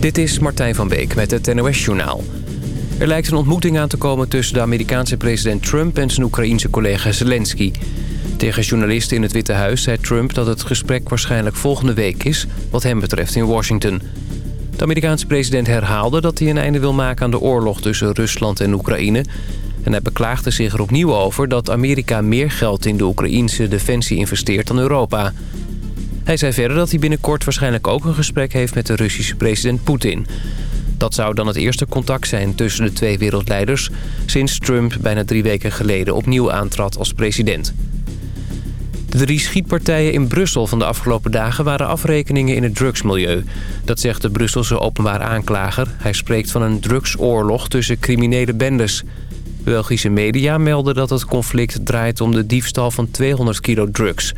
Dit is Martijn van Beek met het NOS-journaal. Er lijkt een ontmoeting aan te komen tussen de Amerikaanse president Trump... en zijn Oekraïense collega Zelensky. Tegen journalisten in het Witte Huis zei Trump dat het gesprek waarschijnlijk volgende week is... wat hem betreft in Washington. De Amerikaanse president herhaalde dat hij een einde wil maken aan de oorlog tussen Rusland en Oekraïne... En hij beklaagde zich er opnieuw over dat Amerika meer geld in de Oekraïnse defensie investeert dan Europa. Hij zei verder dat hij binnenkort waarschijnlijk ook een gesprek heeft met de Russische president Poetin. Dat zou dan het eerste contact zijn tussen de twee wereldleiders... sinds Trump bijna drie weken geleden opnieuw aantrad als president. De drie schietpartijen in Brussel van de afgelopen dagen waren afrekeningen in het drugsmilieu. Dat zegt de Brusselse openbaar aanklager. Hij spreekt van een drugsoorlog tussen criminele bendes. Belgische media melden dat het conflict draait om de diefstal van 200 kilo drugs.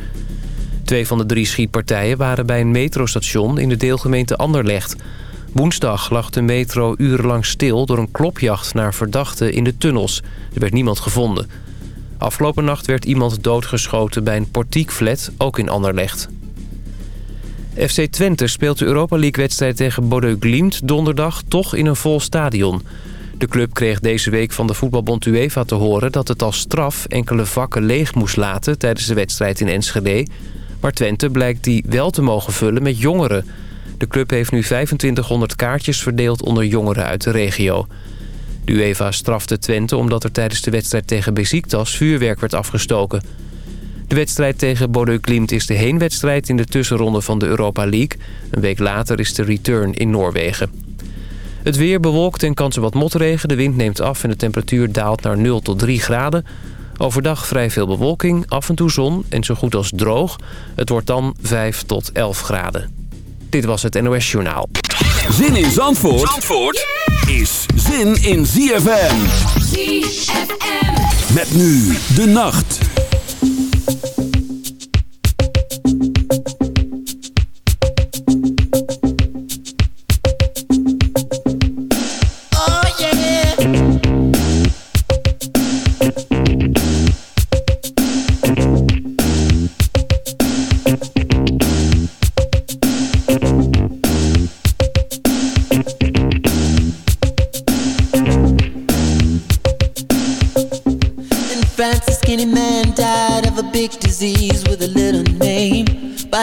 Twee van de drie schietpartijen waren bij een metrostation in de deelgemeente Anderlecht. Woensdag lag de metro urenlang stil door een klopjacht naar verdachten in de tunnels. Er werd niemand gevonden. Afgelopen nacht werd iemand doodgeschoten bij een portiekflat, ook in Anderlecht. FC Twente speelt de Europa League-wedstrijd tegen Bordeaux Glimt donderdag toch in een vol stadion. De club kreeg deze week van de voetbalbond UEFA te horen dat het als straf enkele vakken leeg moest laten tijdens de wedstrijd in Enschede. Maar Twente blijkt die wel te mogen vullen met jongeren. De club heeft nu 2500 kaartjes verdeeld onder jongeren uit de regio. De UEFA strafte Twente omdat er tijdens de wedstrijd tegen Besiktas vuurwerk werd afgestoken. De wedstrijd tegen Bordeaux Glimt is de heenwedstrijd in de tussenronde van de Europa League. Een week later is de return in Noorwegen. Het weer bewolkt en kansen wat motregen. De wind neemt af en de temperatuur daalt naar 0 tot 3 graden. Overdag vrij veel bewolking, af en toe zon en zo goed als droog. Het wordt dan 5 tot 11 graden. Dit was het NOS Journaal. Zin in Zandvoort, Zandvoort is zin in ZFM. ZFM. Met nu de nacht.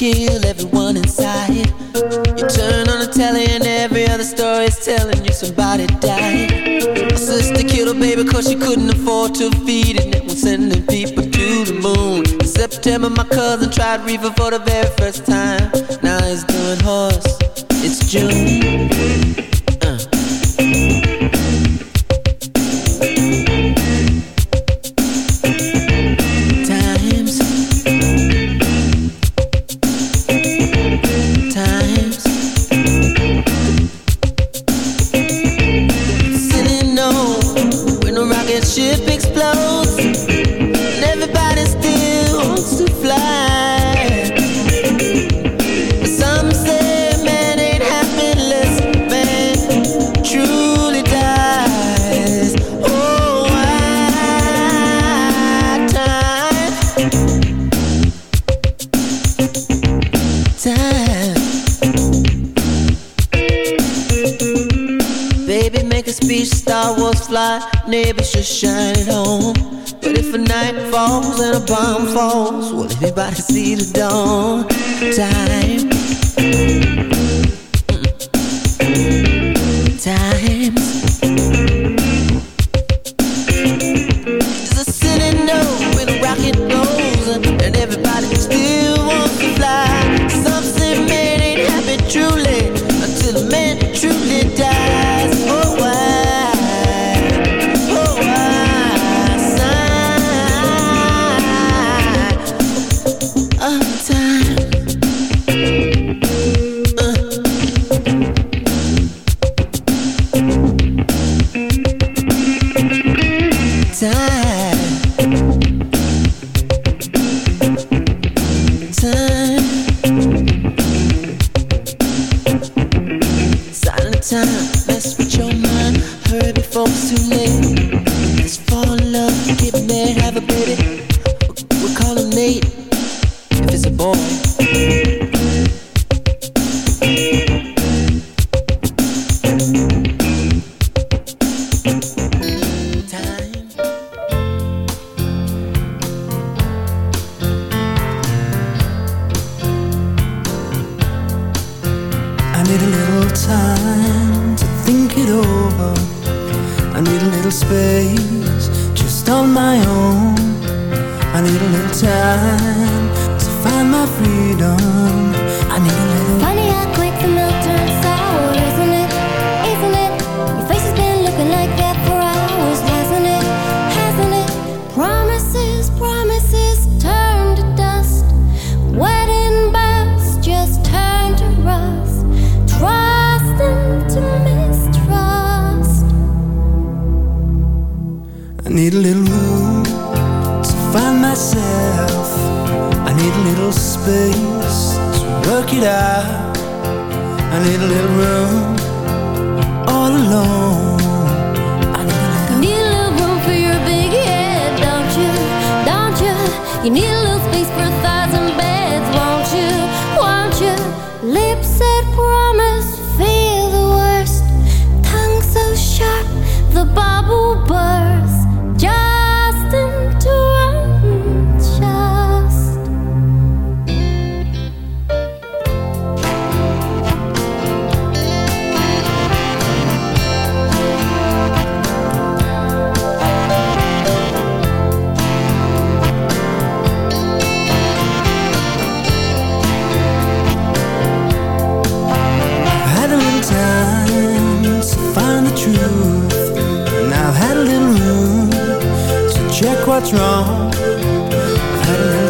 Kill everyone inside. You turn on the telly and every other story is telling you somebody died. My sister killed her baby cause she couldn't afford to feed it. And was sending people to the moon. In September, my cousin tried reefer for the very first time. See the dawn. Time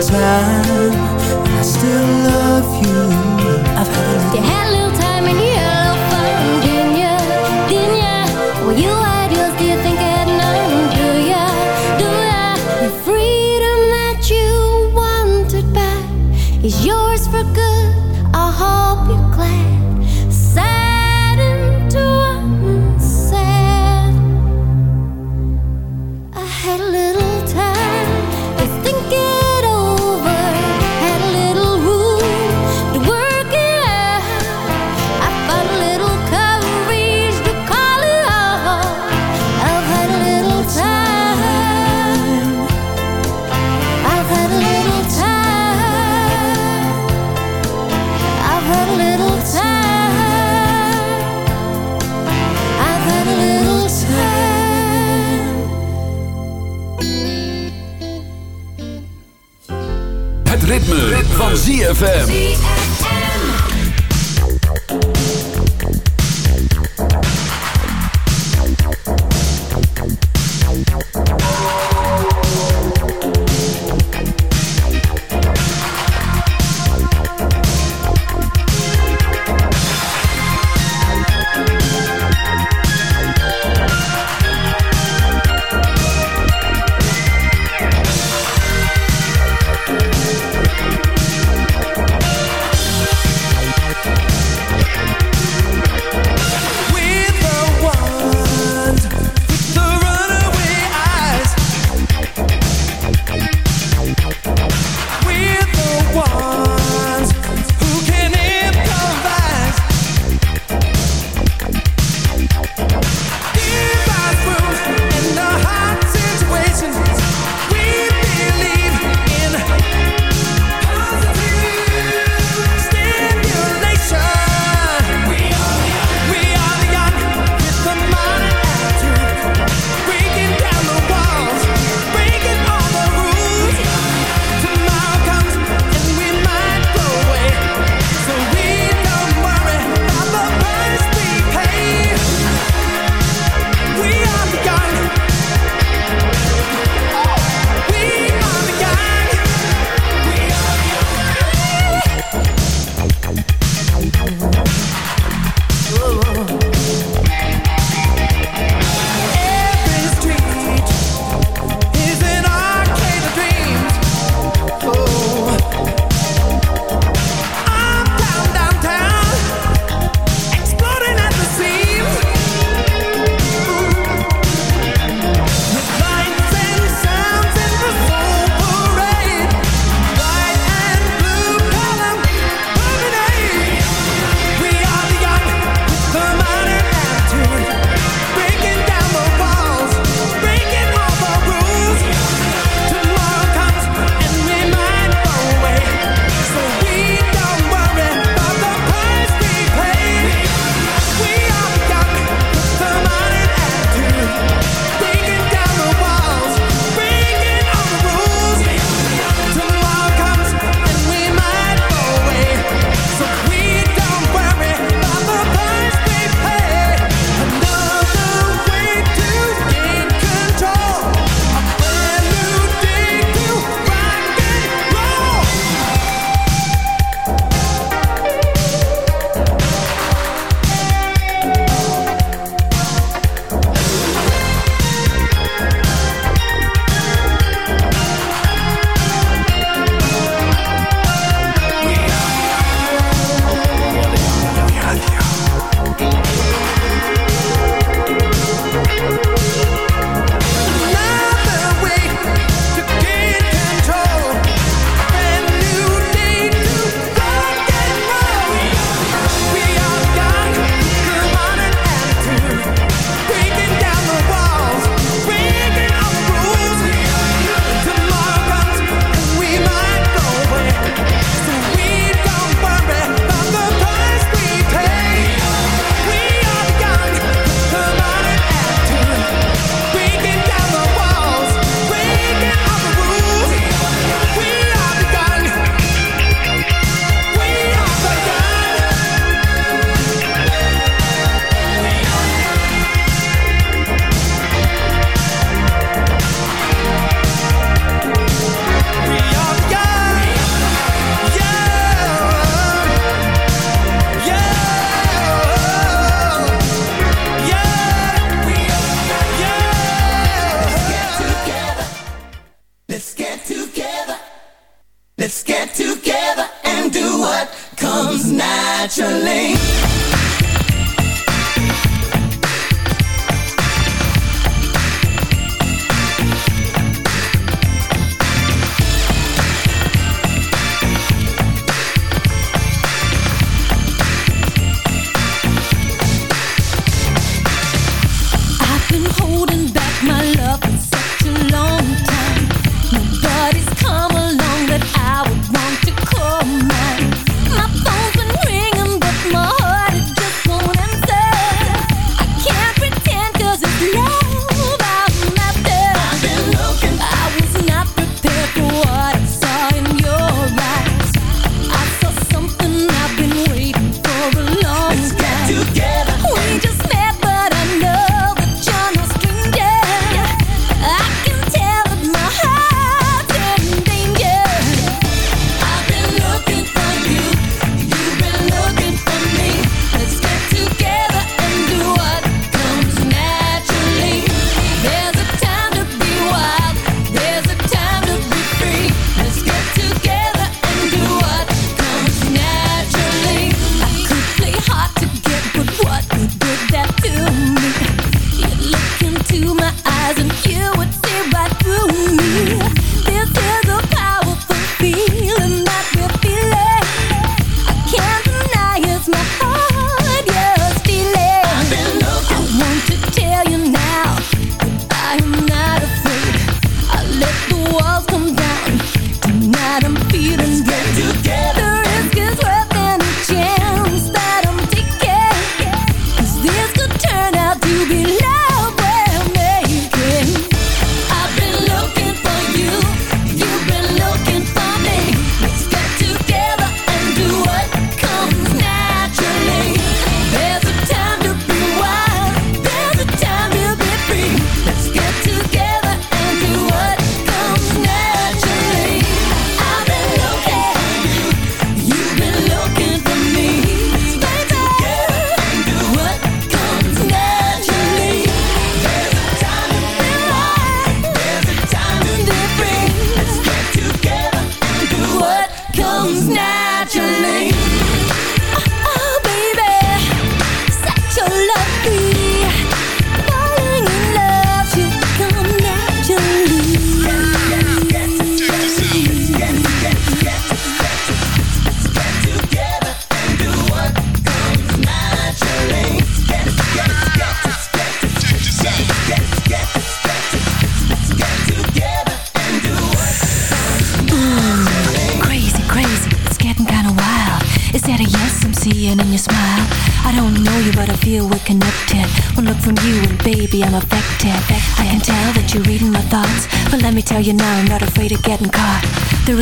time, I still love you. I've had a van ZFM.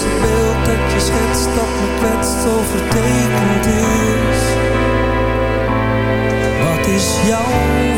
Het beeld dat je schetst dat me kwetst zo vertekend is. Wat is jouw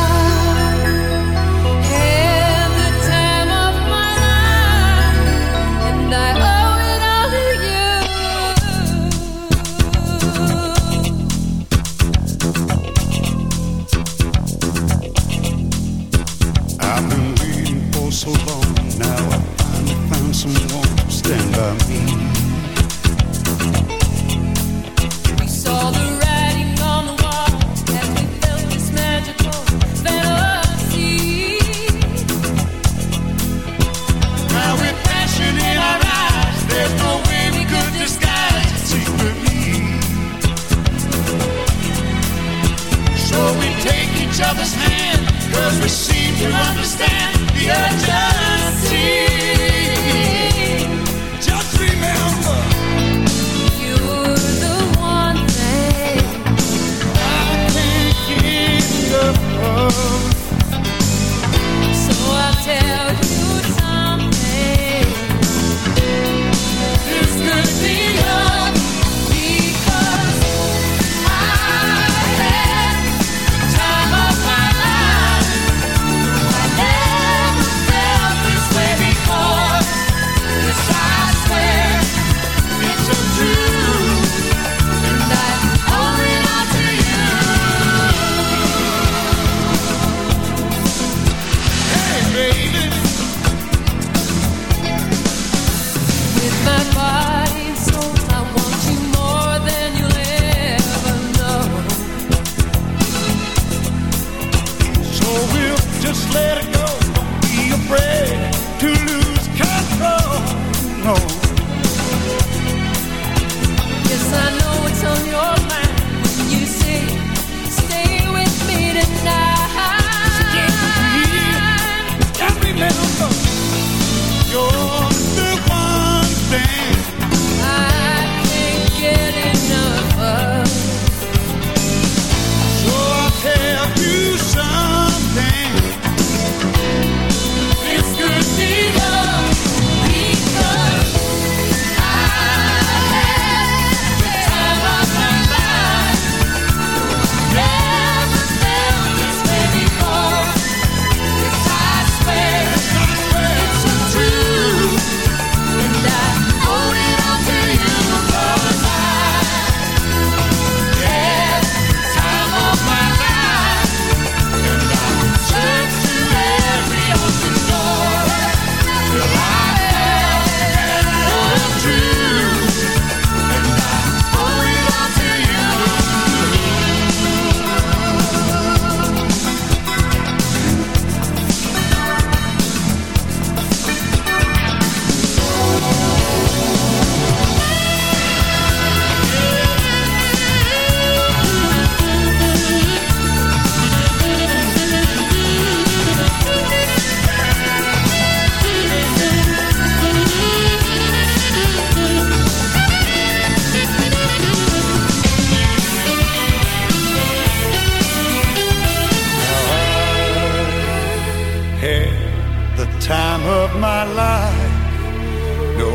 We saw the writing on the wall as we felt this. Now with passion in our eyes, there's no way we could disguise secretly. So we take each other's cause we seem to understand the urgency.